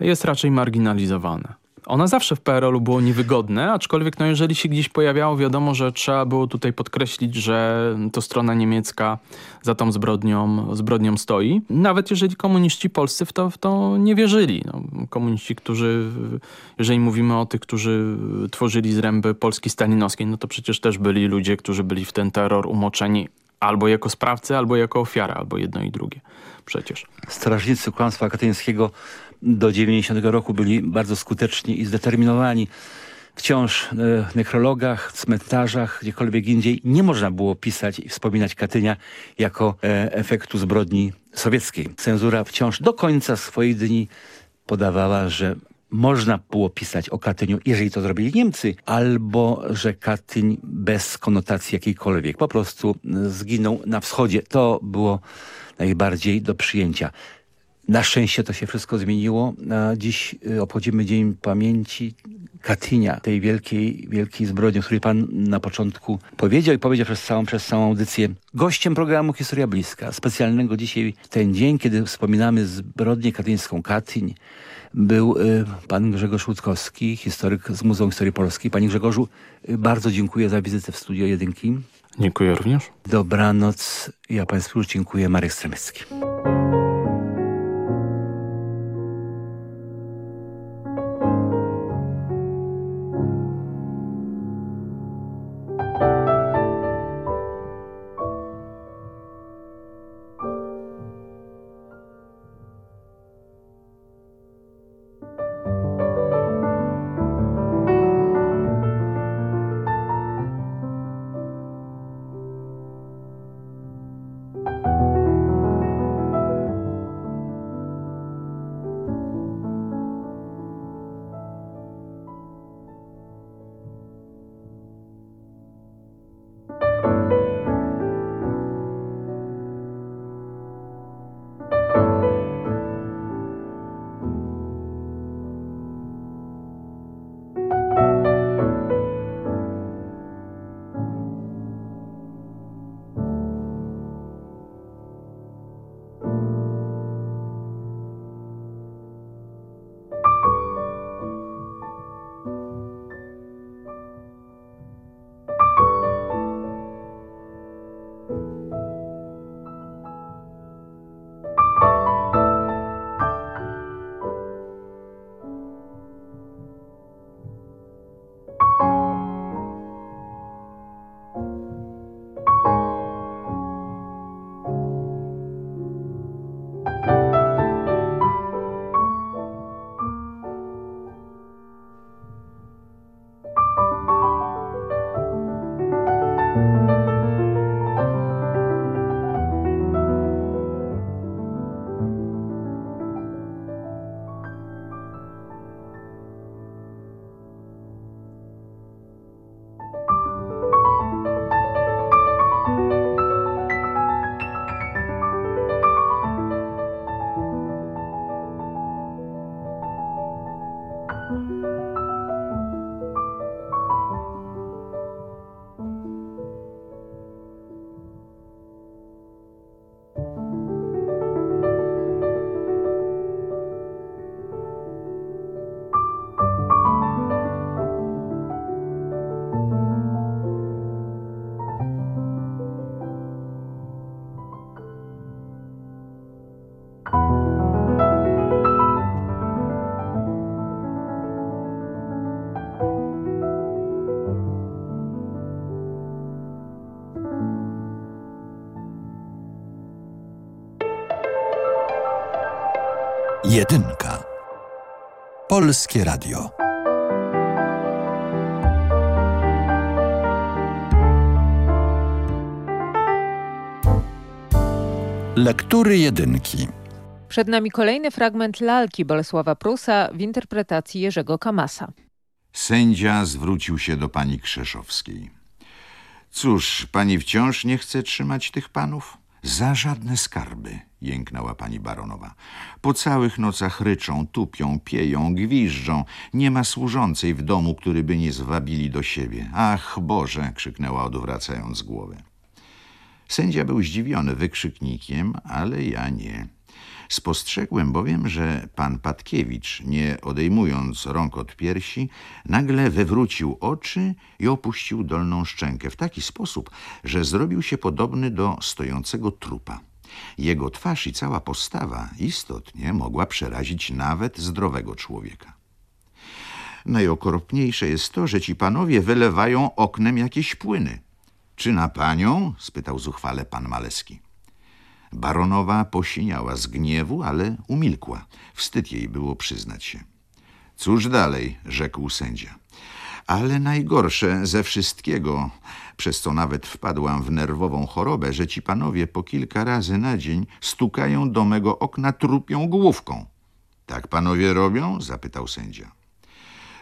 jest raczej marginalizowane. Ona zawsze w PRL-u było niewygodne, aczkolwiek no jeżeli się gdzieś pojawiało, wiadomo, że trzeba było tutaj podkreślić, że to strona niemiecka za tą zbrodnią, zbrodnią stoi. Nawet jeżeli komuniści polscy w to, w to nie wierzyli. No, komuniści, którzy, jeżeli mówimy o tych, którzy tworzyli zręby Polski stalinowskiej, no to przecież też byli ludzie, którzy byli w ten terror umoczeni albo jako sprawcy, albo jako ofiara, albo jedno i drugie przecież. Strażnicy kłamstwa katyńskiego do 90 roku byli bardzo skuteczni i zdeterminowani. Wciąż e, w nekrologach, cmentarzach, gdziekolwiek indziej nie można było pisać i wspominać Katynia jako e, efektu zbrodni sowieckiej. Cenzura wciąż do końca swoich dni podawała, że można było pisać o Katyniu, jeżeli to zrobili Niemcy, albo że Katyń bez konotacji jakiejkolwiek po prostu zginął na wschodzie. To było najbardziej do przyjęcia. Na szczęście to się wszystko zmieniło. Dziś y, obchodzimy Dzień Pamięci Katynia, tej wielkiej, wielkiej zbrodni, o której Pan na początku powiedział i powiedział przez całą, przez całą audycję. Gościem programu Historia Bliska, specjalnego dzisiaj ten dzień, kiedy wspominamy zbrodnię katyńską Katyń, był y, pan Grzegorz Łódzkowski, historyk z Muzeum Historii Polskiej. Panie Grzegorzu, y, bardzo dziękuję za wizytę w Studio Jedynki. Dziękuję również. Dobranoc. Ja Państwu już dziękuję. Marek Stremecki. Jedynka. Polskie Radio. Lektury jedynki. Przed nami kolejny fragment lalki Bolesława Prusa w interpretacji Jerzego Kamasa. Sędzia zwrócił się do pani Krzeszowskiej. Cóż, pani wciąż nie chce trzymać tych panów? Za żadne skarby, jęknęła pani baronowa. Po całych nocach ryczą, tupią, pieją, gwiżdżą. Nie ma służącej w domu, który by nie zwabili do siebie. Ach, Boże, krzyknęła odwracając głowę. Sędzia był zdziwiony wykrzyknikiem, ale ja nie. Spostrzegłem bowiem, że pan Patkiewicz, nie odejmując rąk od piersi, nagle wywrócił oczy i opuścił dolną szczękę w taki sposób, że zrobił się podobny do stojącego trupa. Jego twarz i cała postawa istotnie mogła przerazić nawet zdrowego człowieka. Najokropniejsze jest to, że ci panowie wylewają oknem jakieś płyny. Czy na panią? spytał zuchwale pan Maleski. Baronowa posiniała z gniewu, ale umilkła. Wstyd jej było przyznać się. Cóż dalej, rzekł sędzia. Ale najgorsze ze wszystkiego, przez co nawet wpadłam w nerwową chorobę, że ci panowie po kilka razy na dzień stukają do mego okna trupią główką. Tak panowie robią? zapytał sędzia.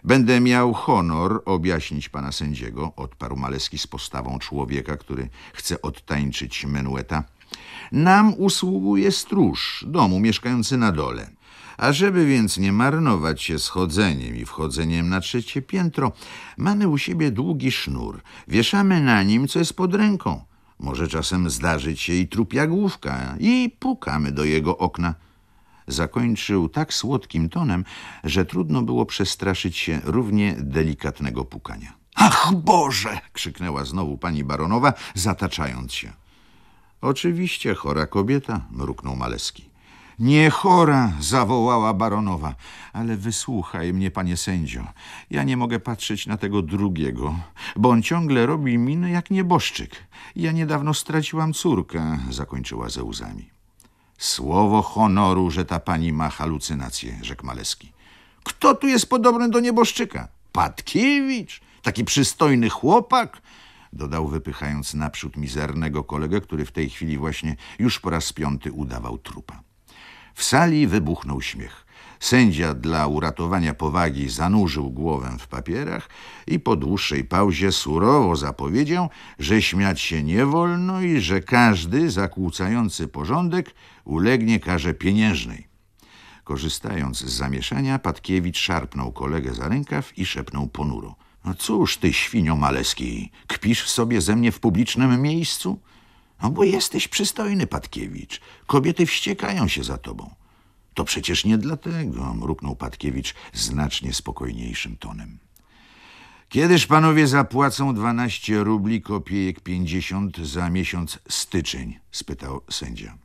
Będę miał honor objaśnić pana sędziego, odparł Maleski z postawą człowieka, który chce odtańczyć menueta. Nam usługuje stróż domu mieszkający na dole. A żeby więc nie marnować się schodzeniem i wchodzeniem na trzecie piętro, mamy u siebie długi sznur. Wieszamy na nim, co jest pod ręką. Może czasem zdarzyć się i trupia główka i pukamy do jego okna. Zakończył tak słodkim tonem, że trudno było przestraszyć się równie delikatnego pukania. Ach Boże! krzyknęła znowu pani baronowa, zataczając się. Oczywiście chora kobieta, mruknął Maleski. Nie chora, zawołała baronowa. Ale wysłuchaj mnie, panie sędzio. Ja nie mogę patrzeć na tego drugiego, bo on ciągle robi minę jak nieboszczyk. Ja niedawno straciłam córkę, zakończyła ze łzami. Słowo honoru, że ta pani ma halucynację, rzekł Maleski. Kto tu jest podobny do nieboszczyka? Patkiewicz? Taki przystojny chłopak? Dodał, wypychając naprzód mizernego kolegę, który w tej chwili właśnie już po raz piąty udawał trupa. W sali wybuchnął śmiech. Sędzia dla uratowania powagi zanurzył głowę w papierach i po dłuższej pauzie surowo zapowiedział, że śmiać się nie wolno i że każdy zakłócający porządek ulegnie karze pieniężnej. Korzystając z zamieszania, Patkiewicz szarpnął kolegę za rękaw i szepnął ponuro. No cóż ty, świnio maleski, kpisz sobie ze mnie w publicznym miejscu? No bo jesteś przystojny, Patkiewicz. Kobiety wściekają się za tobą. To przecież nie dlatego, mruknął Patkiewicz znacznie spokojniejszym tonem. Kiedyż panowie zapłacą 12 rubli kopiejek 50 za miesiąc styczeń? spytał sędzia.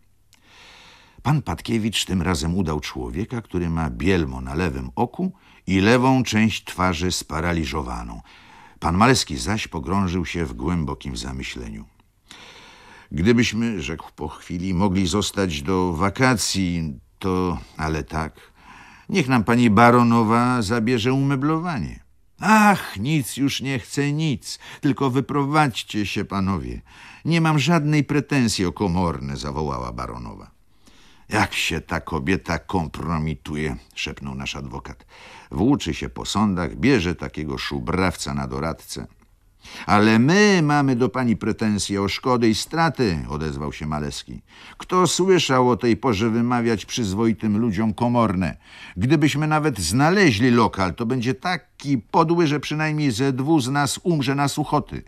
Pan Patkiewicz tym razem udał człowieka, który ma bielmo na lewym oku i lewą część twarzy sparaliżowaną. Pan Maleski zaś pogrążył się w głębokim zamyśleniu. Gdybyśmy, rzekł po chwili, mogli zostać do wakacji, to... ale tak... Niech nam pani baronowa zabierze umeblowanie. Ach, nic już nie chcę, nic. Tylko wyprowadźcie się, panowie. Nie mam żadnej pretensji o komorne, zawołała baronowa. Jak się ta kobieta kompromituje, szepnął nasz adwokat. Włóczy się po sądach, bierze takiego szubrawca na doradcę. Ale my mamy do pani pretensje o szkody i straty, odezwał się Maleski. Kto słyszał o tej porze wymawiać przyzwoitym ludziom komorne? Gdybyśmy nawet znaleźli lokal, to będzie taki podły, że przynajmniej ze dwóch z nas umrze na suchoty.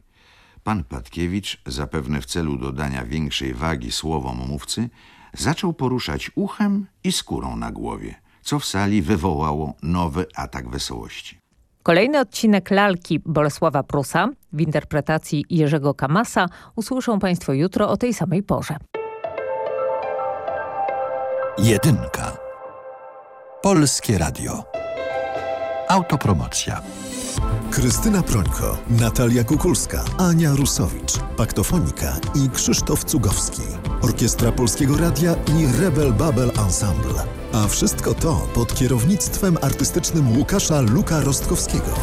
Pan Patkiewicz, zapewne w celu dodania większej wagi słowom mówcy, zaczął poruszać uchem i skórą na głowie, co w sali wywołało nowy atak wesołości. Kolejny odcinek lalki Bolesława Prusa w interpretacji Jerzego Kamasa usłyszą Państwo jutro o tej samej porze. Jedynka. Polskie Radio. Autopromocja. Krystyna Prońko, Natalia Kukulska, Ania Rusowicz, Paktofonika i Krzysztof Cugowski. Orkiestra Polskiego Radia i Rebel Babel Ensemble. A wszystko to pod kierownictwem artystycznym Łukasza Luka Rostkowskiego.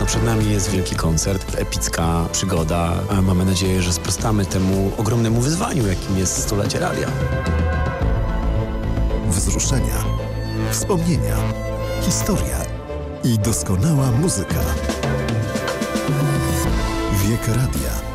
No przed nami jest wielki koncert, epicka przygoda. A mamy nadzieję, że sprostamy temu ogromnemu wyzwaniu, jakim jest stulecie radia. Wzruszenia, wspomnienia, historia i doskonała muzyka. Wiek Radia,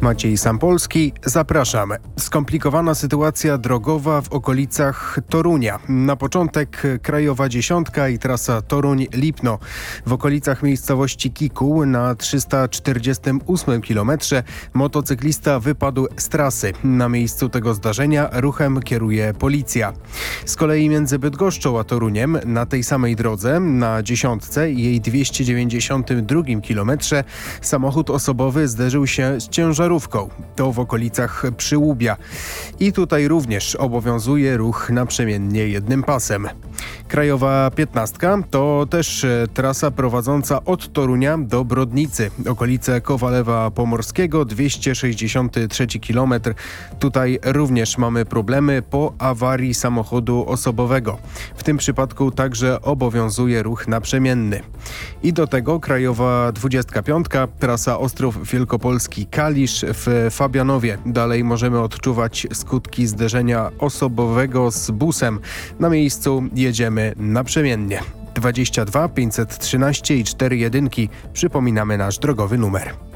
Maciej Sampolski, zapraszam. Skomplikowana sytuacja drogowa w okolicach Torunia. Na początek Krajowa Dziesiątka i trasa Toruń-Lipno. W okolicach miejscowości Kikuł na 348 km motocyklista wypadł z trasy. Na miejscu tego zdarzenia ruchem kieruje policja. Z kolei między Bydgoszczą a Toruniem na tej samej drodze na Dziesiątce i jej 292 km samochód osobowy zderzył się z ciężarówką to w okolicach Przyłubia. I tutaj również obowiązuje ruch naprzemiennie jednym pasem. Krajowa 15 to też e, trasa prowadząca od Torunia do Brodnicy, okolice Kowalewa Pomorskiego, 263 km. Tutaj również mamy problemy po awarii samochodu osobowego. W tym przypadku także obowiązuje ruch naprzemienny. I do tego Krajowa 25, trasa Ostrów W Fabianowie. Dalej możemy odczuwać skutki zderzenia osobowego z busem. Na miejscu jedziemy naprzemiennie. 22 513 i 4 jedynki. Przypominamy nasz drogowy numer.